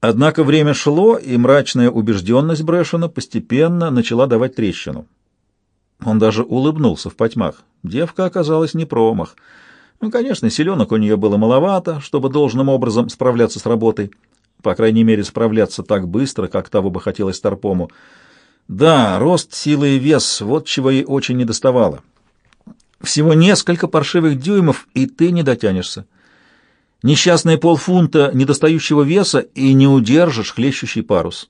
Однако время шло, и мрачная убежденность Брэшена постепенно начала давать трещину. Он даже улыбнулся в потьмах. Девка оказалась не промах. Ну, конечно, селенок у нее было маловато, чтобы должным образом справляться с работой. По крайней мере, справляться так быстро, как того бы хотелось Старпому. Да, рост, сила и вес — вот чего ей очень недоставало. Всего несколько паршивых дюймов, и ты не дотянешься. Несчастные полфунта недостающего веса, и не удержишь хлещущий парус.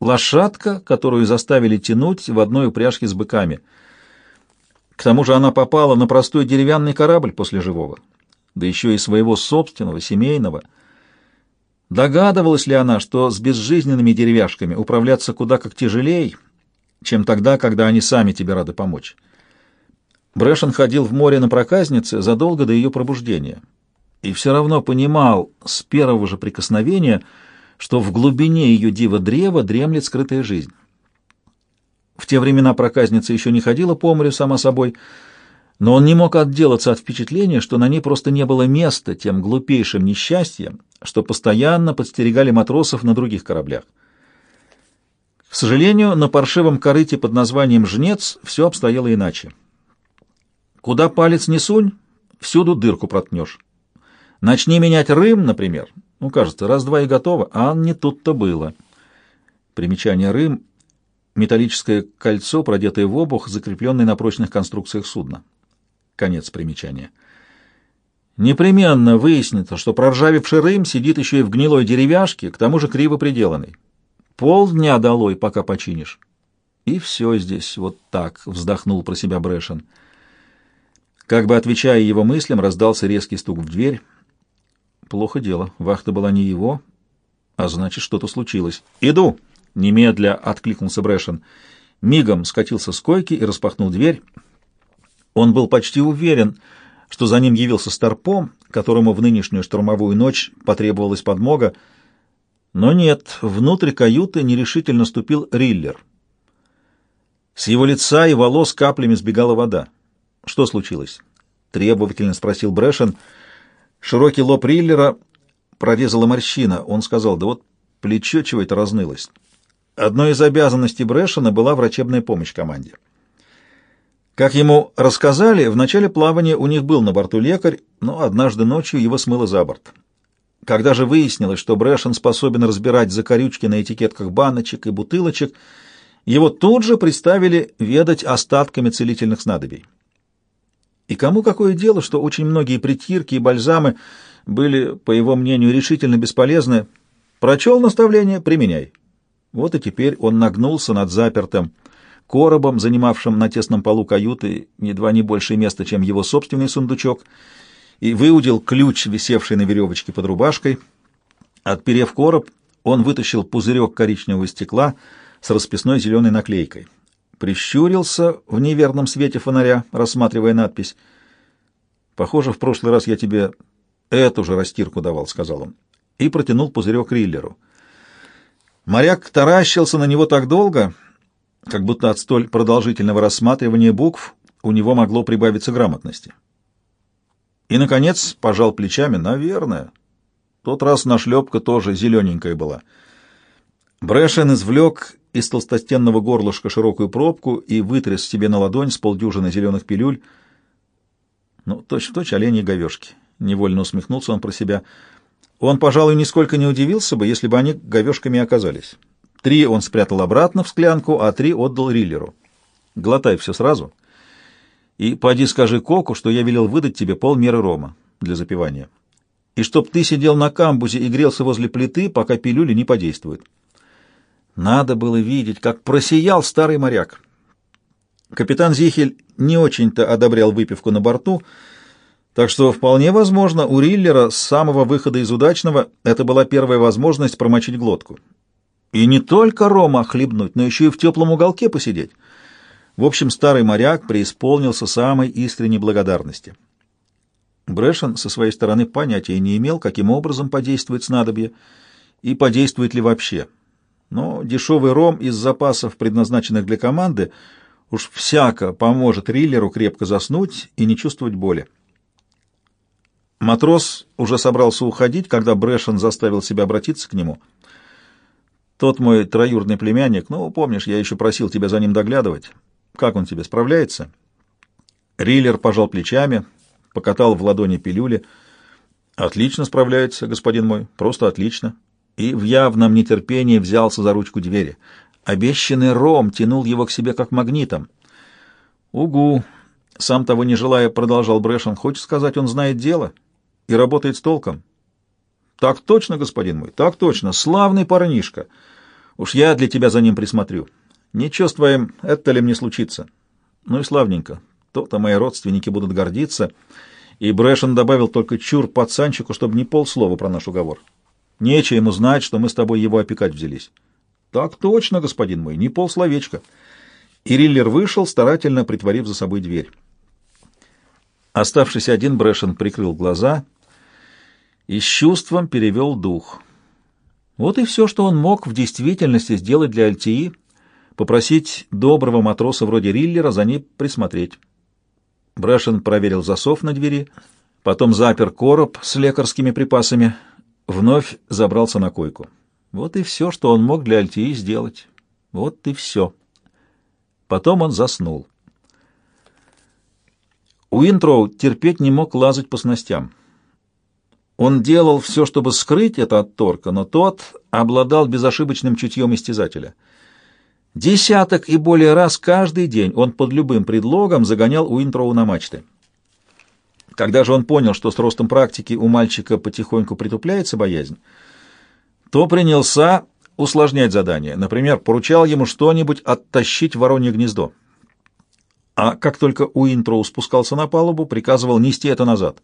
Лошадка, которую заставили тянуть в одной упряжке с быками. К тому же она попала на простой деревянный корабль после живого, да еще и своего собственного, семейного. Догадывалась ли она, что с безжизненными деревяшками управляться куда как тяжелее, чем тогда, когда они сами тебе рады помочь? Брэшен ходил в море на проказнице задолго до ее пробуждения и все равно понимал с первого же прикосновения, что в глубине ее дива-древа дремлет скрытая жизнь. В те времена проказница еще не ходила по морю сама собой, но он не мог отделаться от впечатления, что на ней просто не было места тем глупейшим несчастьем, что постоянно подстерегали матросов на других кораблях. К сожалению, на паршивом корыте под названием «Жнец» все обстояло иначе. Куда палец не сунь, всюду дырку проткнешь. Начни менять Рым, например. Ну, кажется, раз-два и готово, а не тут-то было. Примечание Рым — металлическое кольцо, продетое в обух, закрепленное на прочных конструкциях судна. Конец примечания. Непременно выяснится, что проржавевший Рым сидит еще и в гнилой деревяшке, к тому же криво приделанный. Полдня долой, пока починишь. И все здесь вот так, — вздохнул про себя Брэшен. Как бы отвечая его мыслям, раздался резкий стук в дверь — Плохо дело. Вахта была не его, а значит, что-то случилось. «Иду!» — немедля откликнулся Брэшен. Мигом скатился с койки и распахнул дверь. Он был почти уверен, что за ним явился Старпом, которому в нынешнюю штурмовую ночь потребовалась подмога. Но нет, внутрь каюты нерешительно ступил Риллер. С его лица и волос каплями сбегала вода. «Что случилось?» — требовательно спросил Брэшен — Широкий лоб Риллера прорезала морщина. Он сказал, да вот плечо чего это разнылось. Одной из обязанностей Брэшена была врачебная помощь команде. Как ему рассказали, в начале плавания у них был на борту лекарь, но однажды ночью его смыло за борт. Когда же выяснилось, что Брэшен способен разбирать закорючки на этикетках баночек и бутылочек, его тут же представили ведать остатками целительных снадобий. И кому какое дело, что очень многие притирки и бальзамы были, по его мнению, решительно бесполезны? Прочел наставление — применяй. Вот и теперь он нагнулся над запертым коробом, занимавшим на тесном полу каюты едва не больше места, чем его собственный сундучок, и выудил ключ, висевший на веревочке под рубашкой. Отперев короб, он вытащил пузырек коричневого стекла с расписной зеленой наклейкой прищурился в неверном свете фонаря, рассматривая надпись. «Похоже, в прошлый раз я тебе эту же растирку давал», — сказал он, и протянул пузырек Риллеру. Моряк таращился на него так долго, как будто от столь продолжительного рассматривания букв у него могло прибавиться грамотности. И, наконец, пожал плечами, наверное. Тот раз нашлепка тоже зелененькая была. Брэшен извлек из толстостенного горлышка широкую пробку и вытряс себе на ладонь с полдюжины зеленых пилюль. Ну, точь-в-точь оленьи говешки. Невольно усмехнулся он про себя. Он, пожалуй, нисколько не удивился бы, если бы они говешками оказались. Три он спрятал обратно в склянку, а три отдал Риллеру. Глотай все сразу. И поди скажи Коку, что я велел выдать тебе полмеры рома для запивания. И чтоб ты сидел на камбузе и грелся возле плиты, пока пилюли не подействуют. Надо было видеть, как просиял старый моряк. Капитан Зихель не очень-то одобрял выпивку на борту, так что вполне возможно, у Риллера с самого выхода из удачного это была первая возможность промочить глотку. И не только рома хлебнуть, но еще и в теплом уголке посидеть. В общем, старый моряк преисполнился самой искренней благодарности. Брэшен со своей стороны понятия не имел, каким образом подействует снадобье и подействует ли вообще но дешевый ром из запасов, предназначенных для команды, уж всяко поможет риллеру крепко заснуть и не чувствовать боли. Матрос уже собрался уходить, когда Брэшен заставил себя обратиться к нему. «Тот мой троюродный племянник, ну, помнишь, я еще просил тебя за ним доглядывать. Как он тебе, справляется?» Риллер пожал плечами, покатал в ладони пилюли. «Отлично справляется, господин мой, просто отлично». И в явном нетерпении взялся за ручку двери. Обещанный ром тянул его к себе как магнитом. «Угу!» — сам того не желая, продолжал Брэшен. «Хочешь сказать, он знает дело и работает с толком?» «Так точно, господин мой, так точно. Славный парнишка. Уж я для тебя за ним присмотрю. Ничего с твоим Эттелем не случится. Ну и славненько. То-то мои родственники будут гордиться». И Брэшен добавил только чур пацанчику, чтобы не полслова про наш уговор. Нечего ему знать, что мы с тобой его опекать взялись. — Так точно, господин мой, не полсловечка. И Риллер вышел, старательно притворив за собой дверь. Оставшийся один, Брэшен прикрыл глаза и с чувством перевел дух. Вот и все, что он мог в действительности сделать для Альтии, попросить доброго матроса вроде Риллера за ней присмотреть. Брэшен проверил засов на двери, потом запер короб с лекарскими припасами, вновь забрался на койку. Вот и все, что он мог для Альтии сделать. Вот и все. Потом он заснул. Уинтроу терпеть не мог лазать по снастям. Он делал все, чтобы скрыть это от Торка, но тот обладал безошибочным чутьем истязателя. Десяток и более раз каждый день он под любым предлогом загонял Уинтроу на мачты. Когда же он понял, что с ростом практики у мальчика потихоньку притупляется боязнь, то принялся усложнять задание. Например, поручал ему что-нибудь оттащить в воронье гнездо. А как только Уинтроу спускался на палубу, приказывал нести это назад.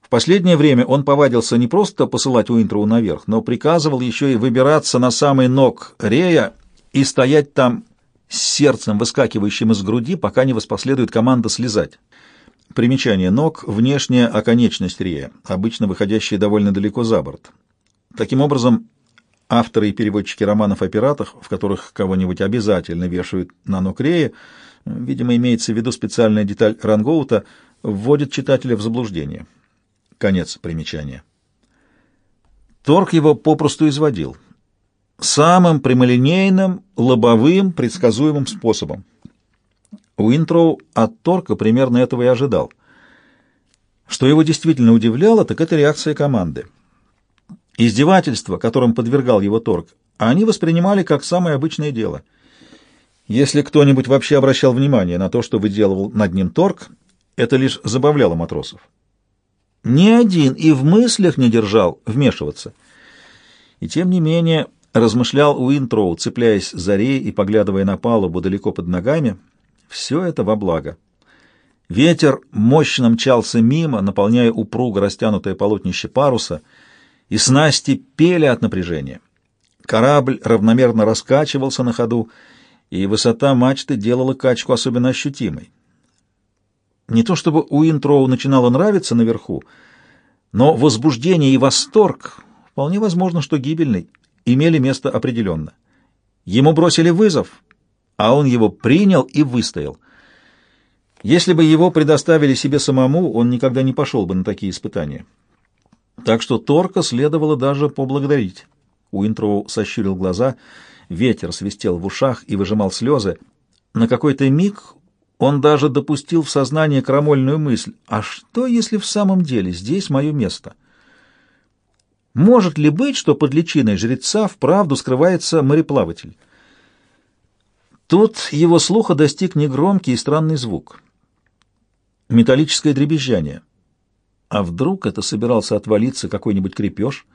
В последнее время он повадился не просто посылать Уинтроу наверх, но приказывал еще и выбираться на самый ног Рея и стоять там с сердцем, выскакивающим из груди, пока не воспоследует команда слезать. Примечание ног — внешняя оконечность рея, обычно выходящая довольно далеко за борт. Таким образом, авторы и переводчики романов о пиратах, в которых кого-нибудь обязательно вешают на ног рея, видимо, имеется в виду специальная деталь Рангоута, вводят читателя в заблуждение. Конец примечания. Торг его попросту изводил. Самым прямолинейным, лобовым, предсказуемым способом. Уинтроу от Торка примерно этого и ожидал. Что его действительно удивляло, так это реакция команды. Издевательство, которым подвергал его Торг, они воспринимали как самое обычное дело. Если кто-нибудь вообще обращал внимание на то, что выделывал над ним Торг, это лишь забавляло матросов. Ни один и в мыслях не держал вмешиваться. И тем не менее размышлял Уинтроу, цепляясь за рей и поглядывая на палубу далеко под ногами — все это во благо. Ветер мощно мчался мимо, наполняя упруго растянутое полотнище паруса, и снасти пели от напряжения. Корабль равномерно раскачивался на ходу, и высота мачты делала качку особенно ощутимой. Не то чтобы Уинтроу начинало нравиться наверху, но возбуждение и восторг, вполне возможно, что гибельный, имели место определенно. Ему бросили вызов, а он его принял и выстоял. Если бы его предоставили себе самому, он никогда не пошел бы на такие испытания. Так что Торка следовало даже поблагодарить. Уинтроу сощурил глаза, ветер свистел в ушах и выжимал слезы. На какой-то миг он даже допустил в сознание крамольную мысль, а что, если в самом деле здесь мое место? Может ли быть, что под личиной жреца вправду скрывается мореплаватель? Тут его слуха достиг негромкий и странный звук. Металлическое дребезжание. А вдруг это собирался отвалиться какой-нибудь крепеж?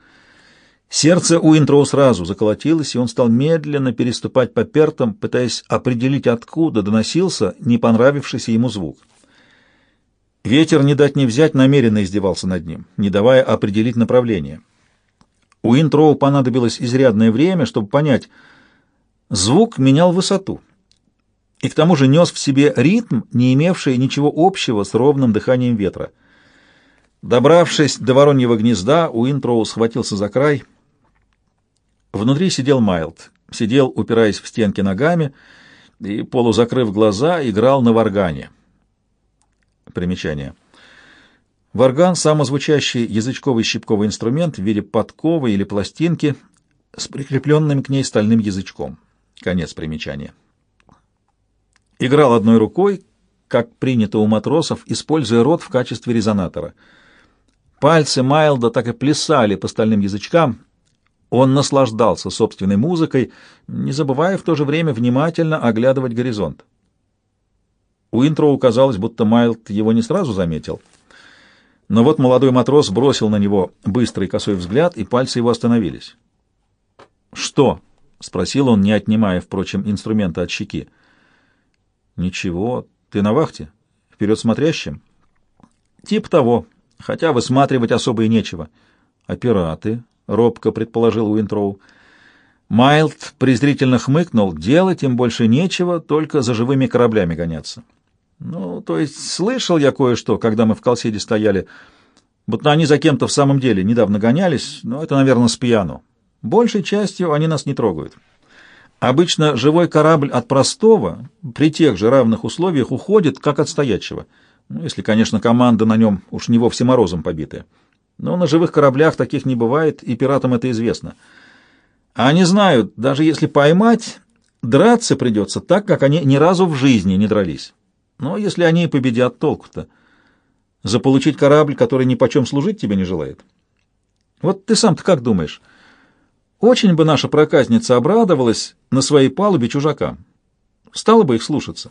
Сердце Уинтроу сразу заколотилось, и он стал медленно переступать по пертам, пытаясь определить, откуда доносился не понравившийся ему звук. Ветер, не дать не взять, намеренно издевался над ним, не давая определить направление. Уинтроу понадобилось изрядное время, чтобы понять — Звук менял высоту и к тому же нес в себе ритм, не имевший ничего общего с ровным дыханием ветра. Добравшись до вороньего гнезда, Уинтроу схватился за край. Внутри сидел Майлд. Сидел, упираясь в стенки ногами, и, полузакрыв глаза, играл на варгане. Примечание. Варган — самозвучащий язычковый щипковый инструмент в виде подковы или пластинки с прикрепленным к ней стальным язычком. Конец примечания. Играл одной рукой, как принято у матросов, используя рот в качестве резонатора. Пальцы Майлда так и плясали по стальным язычкам. Он наслаждался собственной музыкой, не забывая в то же время внимательно оглядывать горизонт. У Уинтроу казалось, будто Майлд его не сразу заметил. Но вот молодой матрос бросил на него быстрый косой взгляд, и пальцы его остановились. «Что?» — спросил он, не отнимая, впрочем, инструмента от щеки. «Ничего. Ты на вахте? Вперед смотрящим?» «Тип того. Хотя высматривать особо и нечего». «А пираты?» — робко предположил Уинтроу. Майлд презрительно хмыкнул. «Делать им больше нечего, только за живыми кораблями гоняться». Ну, то есть слышал я кое-что, когда мы в Колседе стояли, будто они за кем-то в самом деле недавно гонялись, но это, наверное, с пьяну. Большей частью они нас не трогают. Обычно живой корабль от простого при тех же равных условиях уходит, как от стоячего. Ну, если, конечно, команда на нем уж не вовсе морозом побитая. Но на живых кораблях таких не бывает, и пиратам это известно. А они знают, даже если поймать, драться придется так, как они ни разу в жизни не дрались. Но если они и победят, толку-то? Заполучить корабль, который ни почем служить тебе не желает? Вот ты сам-то как думаешь? Очень бы наша проказница обрадовалась на своей палубе чужакам. Стала бы их слушаться.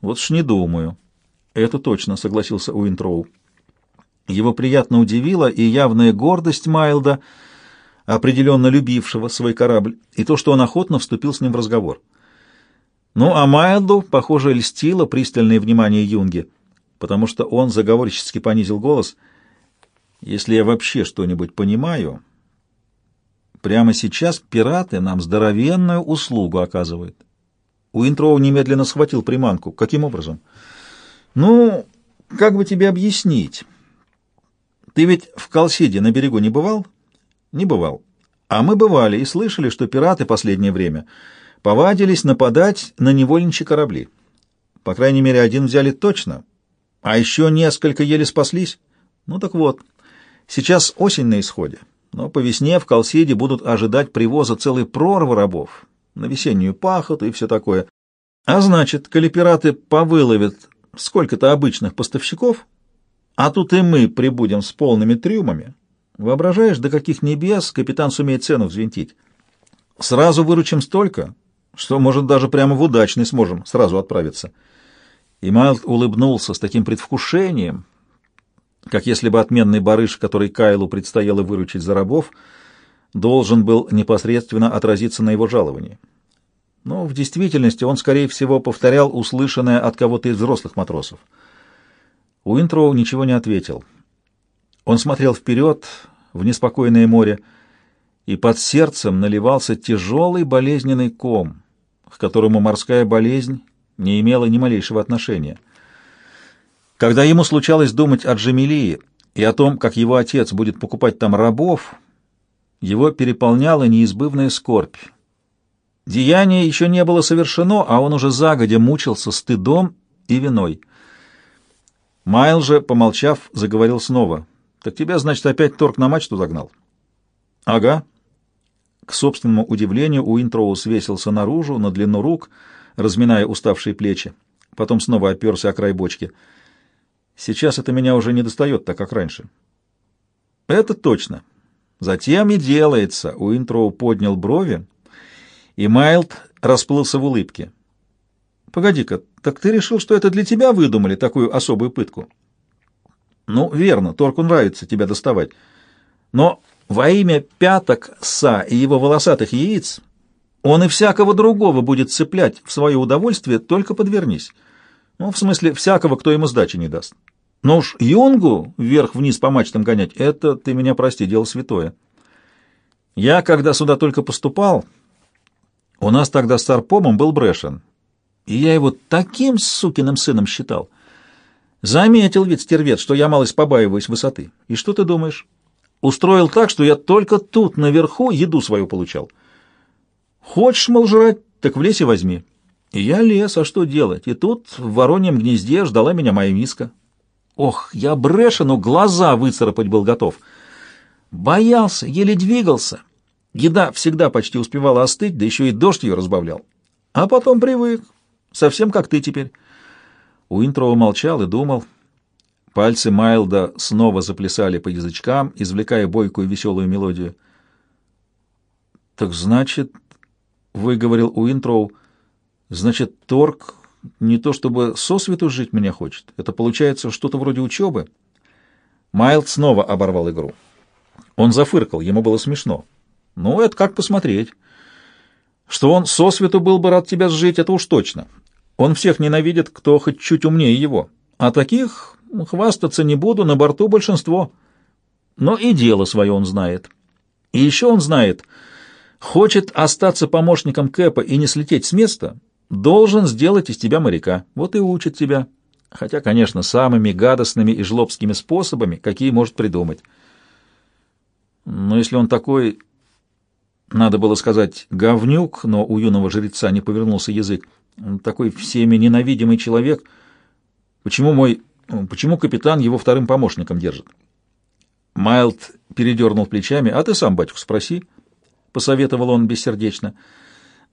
Вот ж не думаю. Это точно, согласился Уинтроу. Его приятно удивила и явная гордость Майлда, определенно любившего свой корабль, и то, что он охотно вступил с ним в разговор. Ну, а Майлду, похоже, льстило пристальное внимание Юнги, потому что он заговорчески понизил голос. «Если я вообще что-нибудь понимаю, прямо сейчас пираты нам здоровенную услугу оказывают». Уинтроу немедленно схватил приманку. «Каким образом?» «Ну, как бы тебе объяснить? Ты ведь в Колсиде на берегу не бывал?» «Не бывал. А мы бывали и слышали, что пираты последнее время...» повадились нападать на невольничьи корабли. По крайней мере, один взяли точно, а еще несколько еле спаслись. Ну так вот, сейчас осень на исходе, но по весне в Колсиде будут ожидать привоза целой прорвы рабов на весеннюю пахоту и все такое. А значит, коли пираты повыловят сколько-то обычных поставщиков, а тут и мы прибудем с полными трюмами, воображаешь, до каких небес капитан сумеет цену взвинтить? Сразу выручим столько, что, может, даже прямо в удачный сможем сразу отправиться. И Майлд улыбнулся с таким предвкушением, как если бы отменный барыш, который Кайлу предстояло выручить за рабов, должен был непосредственно отразиться на его жаловании. Но в действительности он, скорее всего, повторял услышанное от кого-то из взрослых матросов. Уинтроу ничего не ответил. Он смотрел вперед, в неспокойное море, и под сердцем наливался тяжелый болезненный ком — к которому морская болезнь не имела ни малейшего отношения. Когда ему случалось думать о Джамилии и о том, как его отец будет покупать там рабов, его переполняла неизбывная скорбь. Деяние еще не было совершено, а он уже загодя мучился стыдом и виной. Майл же, помолчав, заговорил снова. «Так тебя, значит, опять торг на мачту загнал?» «Ага», к собственному удивлению Уинтроу свесился наружу, на длину рук, разминая уставшие плечи. Потом снова оперся о край бочки. «Сейчас это меня уже не достает, так как раньше». «Это точно. Затем и делается». Уинтроу поднял брови, и Майлд расплылся в улыбке. «Погоди-ка, так ты решил, что это для тебя выдумали такую особую пытку?» «Ну, верно, Торку нравится тебя доставать. Но во имя пяток Са и его волосатых яиц он и всякого другого будет цеплять в свое удовольствие, только подвернись. Ну, в смысле, всякого, кто ему сдачи не даст. Но уж юнгу вверх-вниз по мачтам гонять, это, ты меня прости, дело святое. Я, когда сюда только поступал, у нас тогда с Арпомом был Брэшен, и я его таким сукиным сыном считал. Заметил ведь стервец, что я малость побаиваюсь высоты. И что ты думаешь? Устроил так, что я только тут, наверху, еду свою получал. Хочешь, мол, жрать, так в лесе возьми. И я лес, а что делать? И тут в вороньем гнезде ждала меня моя миска. Ох, я Брэшену глаза выцарапать был готов. Боялся, еле двигался. Еда всегда почти успевала остыть, да еще и дождь ее разбавлял. А потом привык, совсем как ты теперь. Уинтроу молчал и думал. Пальцы Майлда снова заплясали по язычкам, извлекая бойкую веселую мелодию. «Так значит, — выговорил Уинтроу, — значит, Торг не то чтобы сосвету жить меня хочет. Это получается что-то вроде учебы». Майлд снова оборвал игру. Он зафыркал, ему было смешно. «Ну, это как посмотреть. Что он сосвету был бы рад тебя сжить, это уж точно. Он всех ненавидит, кто хоть чуть умнее его. А таких хвастаться не буду, на борту большинство. Но и дело свое он знает. И еще он знает, хочет остаться помощником Кэпа и не слететь с места, должен сделать из тебя моряка. Вот и учит тебя. Хотя, конечно, самыми гадостными и жлобскими способами, какие может придумать. Но если он такой, надо было сказать, говнюк, но у юного жреца не повернулся язык, такой всеми ненавидимый человек, почему мой, почему капитан его вторым помощником держит? Майлд передернул плечами. «А ты сам, батюк, спроси», — посоветовал он бессердечно.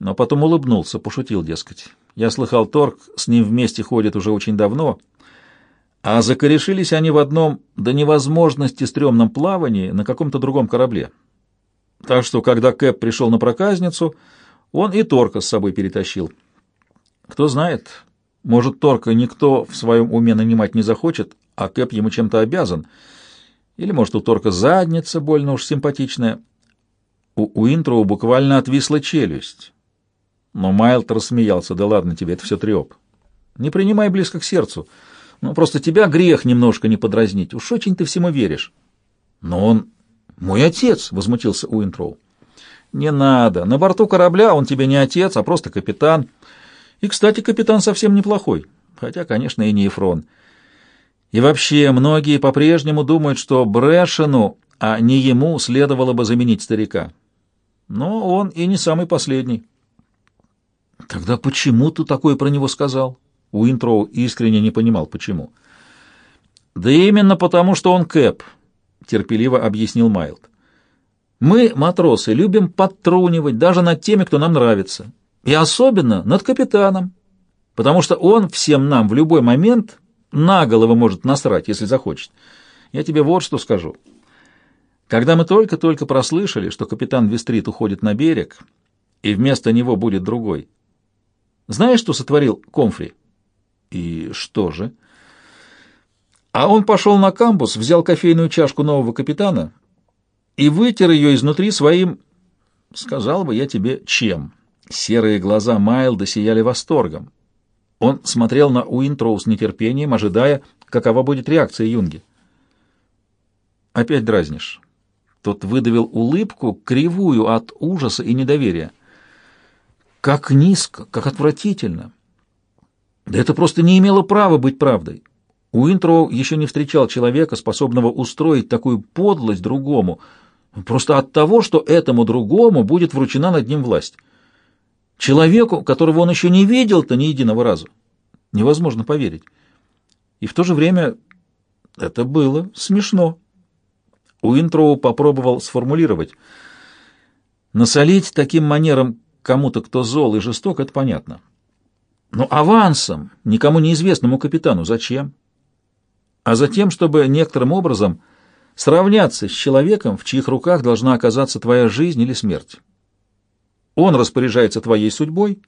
Но потом улыбнулся, пошутил, дескать. «Я слыхал, Торг с ним вместе ходит уже очень давно, а закорешились они в одном до невозможности стрёмном плавании на каком-то другом корабле. Так что, когда Кэп пришел на проказницу, он и Торка с собой перетащил». Кто знает, может, Торка никто в своем уме нанимать не захочет, а Кэп ему чем-то обязан. Или, может, у Торка задница больно уж симпатичная. У Уинтроу буквально отвисла челюсть. Но Майлд рассмеялся. «Да ладно тебе, это все треп. Не принимай близко к сердцу. Ну, просто тебя грех немножко не подразнить. Уж очень ты всему веришь». «Но он мой отец», — возмутился Уинтроу. «Не надо. На борту корабля он тебе не отец, а просто капитан». И, кстати, капитан совсем неплохой, хотя, конечно, и не Ефрон. И вообще, многие по-прежнему думают, что Брэшену, а не ему, следовало бы заменить старика. Но он и не самый последний. Тогда почему ты такое про него сказал? Уинтроу искренне не понимал, почему. Да именно потому, что он Кэп, терпеливо объяснил Майлд. Мы, матросы, любим подтрунивать даже над теми, кто нам нравится. И особенно над капитаном, потому что он всем нам в любой момент на голову может насрать, если захочет. Я тебе вот что скажу. Когда мы только-только прослышали, что капитан Вестрит уходит на берег, и вместо него будет другой, знаешь, что сотворил Комфри? И что же? А он пошел на камбус, взял кофейную чашку нового капитана и вытер ее изнутри своим, сказал бы я тебе, чем. Серые глаза Майлда сияли восторгом. Он смотрел на Уинтроу с нетерпением, ожидая, какова будет реакция Юнги. «Опять дразнишь». Тот выдавил улыбку, кривую от ужаса и недоверия. «Как низко, как отвратительно!» «Да это просто не имело права быть правдой. Уинтроу еще не встречал человека, способного устроить такую подлость другому, просто от того, что этому другому будет вручена над ним власть». Человеку, которого он еще не видел-то ни единого разу. Невозможно поверить. И в то же время это было смешно. Уинтроу попробовал сформулировать. Насолить таким манером кому-то, кто зол и жесток, это понятно. Но авансом никому неизвестному капитану зачем? А затем, чтобы некоторым образом сравняться с человеком, в чьих руках должна оказаться твоя жизнь или смерть. Он распоряжается твоей судьбой,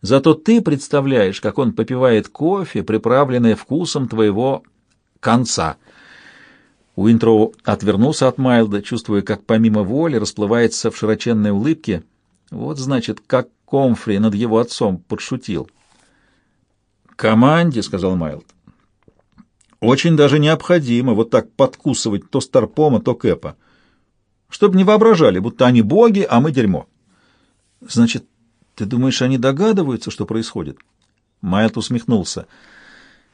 зато ты представляешь, как он попивает кофе, приправленное вкусом твоего конца. Уинтроу отвернулся от Майлда, чувствуя, как помимо воли расплывается в широченной улыбке. Вот, значит, как Комфри над его отцом подшутил. «Команде», — сказал Майлд, — «очень даже необходимо вот так подкусывать то Старпома, то Кэпа, чтобы не воображали, будто они боги, а мы дерьмо». Значит, ты думаешь, они догадываются, что происходит? Майлд усмехнулся.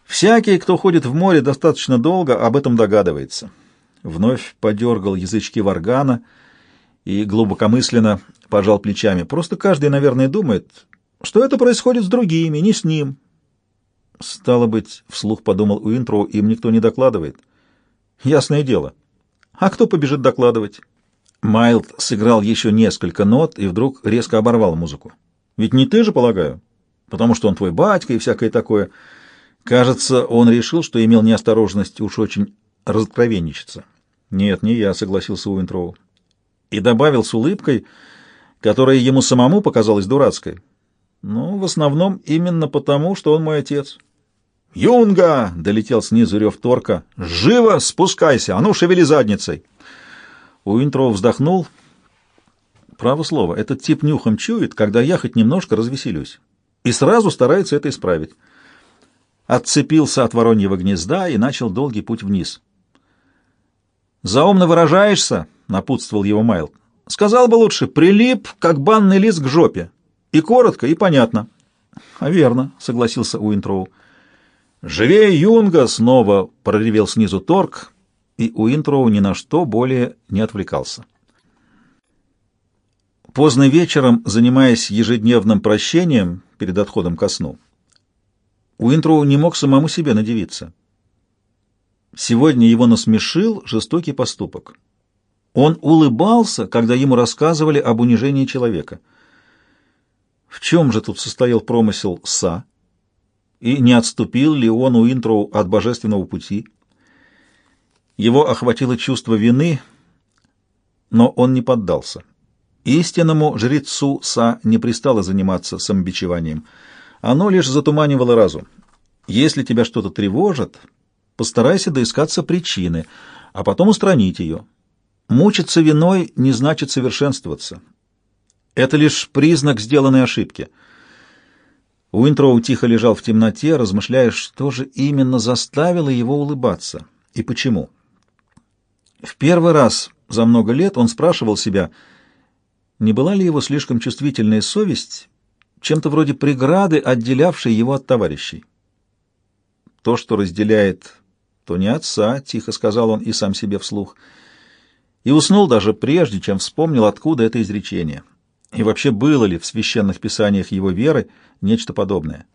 Всякий, кто ходит в море достаточно долго, об этом догадывается. Вновь подергал язычки варгана и глубокомысленно пожал плечами. Просто каждый, наверное, думает, что это происходит с другими, не с ним. Стало быть, вслух подумал Уинтроу, им никто не докладывает. Ясное дело. А кто побежит докладывать? Майлд сыграл еще несколько нот и вдруг резко оборвал музыку. Ведь не ты же, полагаю? Потому что он твой батька и всякое такое. Кажется, он решил, что имел неосторожность уж очень разоткровенничаться. Нет, не я, согласился Уинтроу. И добавил с улыбкой, которая ему самому показалась дурацкой. Ну, в основном именно потому, что он мой отец. «Юнга!» — долетел снизу рев торка. «Живо спускайся! А ну, шевели задницей!» Уинтроу вздохнул. Право слово, этот тип нюхом чует, когда я хоть немножко развеселюсь. И сразу старается это исправить. Отцепился от вороньего гнезда и начал долгий путь вниз. «Заумно выражаешься?» — напутствовал его Майл. «Сказал бы лучше, прилип, как банный лист к жопе. И коротко, и понятно». «А верно», — согласился Уинтроу. «Живее Юнга!» — снова проревел снизу торг, и Уинтроу ни на что более не отвлекался. Поздно вечером, занимаясь ежедневным прощением перед отходом ко сну, Уинтроу не мог самому себе надевиться. Сегодня его насмешил жестокий поступок. Он улыбался, когда ему рассказывали об унижении человека. В чем же тут состоял промысел Са? И не отступил ли он Уинтроу от божественного пути? Его охватило чувство вины, но он не поддался. Истинному жрецу Са не пристало заниматься самобичеванием. Оно лишь затуманивало разум. Если тебя что-то тревожит, постарайся доискаться причины, а потом устранить ее. Мучиться виной не значит совершенствоваться. Это лишь признак сделанной ошибки. Уинтроу тихо лежал в темноте, размышляя, что же именно заставило его улыбаться и почему. В первый раз за много лет он спрашивал себя — не была ли его слишком чувствительная совесть чем-то вроде преграды, отделявшей его от товарищей? То, что разделяет, то не отца, — тихо сказал он и сам себе вслух, и уснул даже прежде, чем вспомнил, откуда это изречение, и вообще было ли в священных писаниях его веры нечто подобное.